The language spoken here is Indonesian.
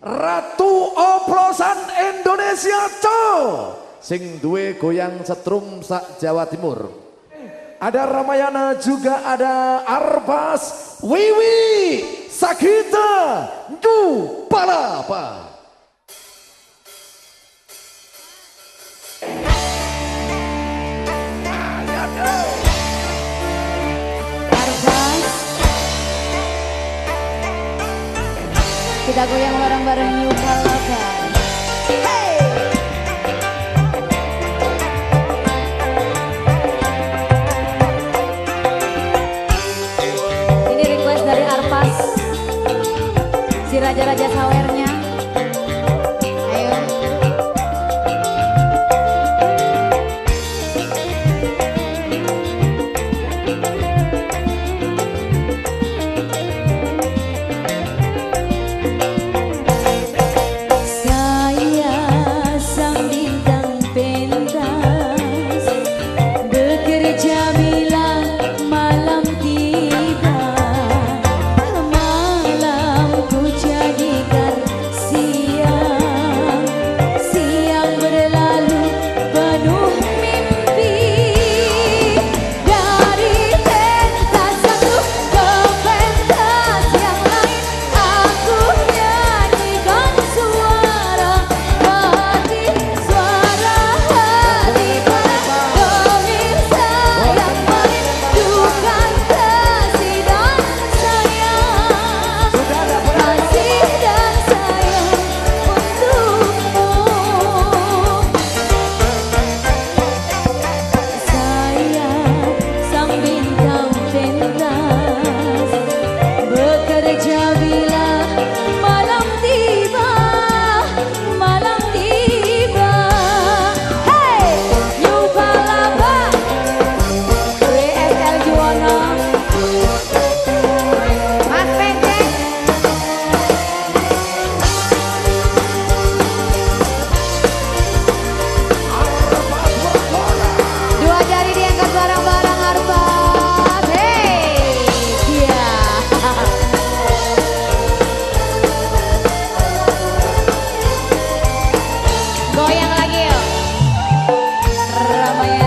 Ratu Oplosan Indonesia Co! Sing duwe goyang setrum sak Jawa Timur. Ada Ramayana juga ada Arbas Wiwi Sakita Du Palapa Kita goyang bareng-bareng New Palawan. Hey! Ini request dari Arpas, si raja-raja sawah. Maya.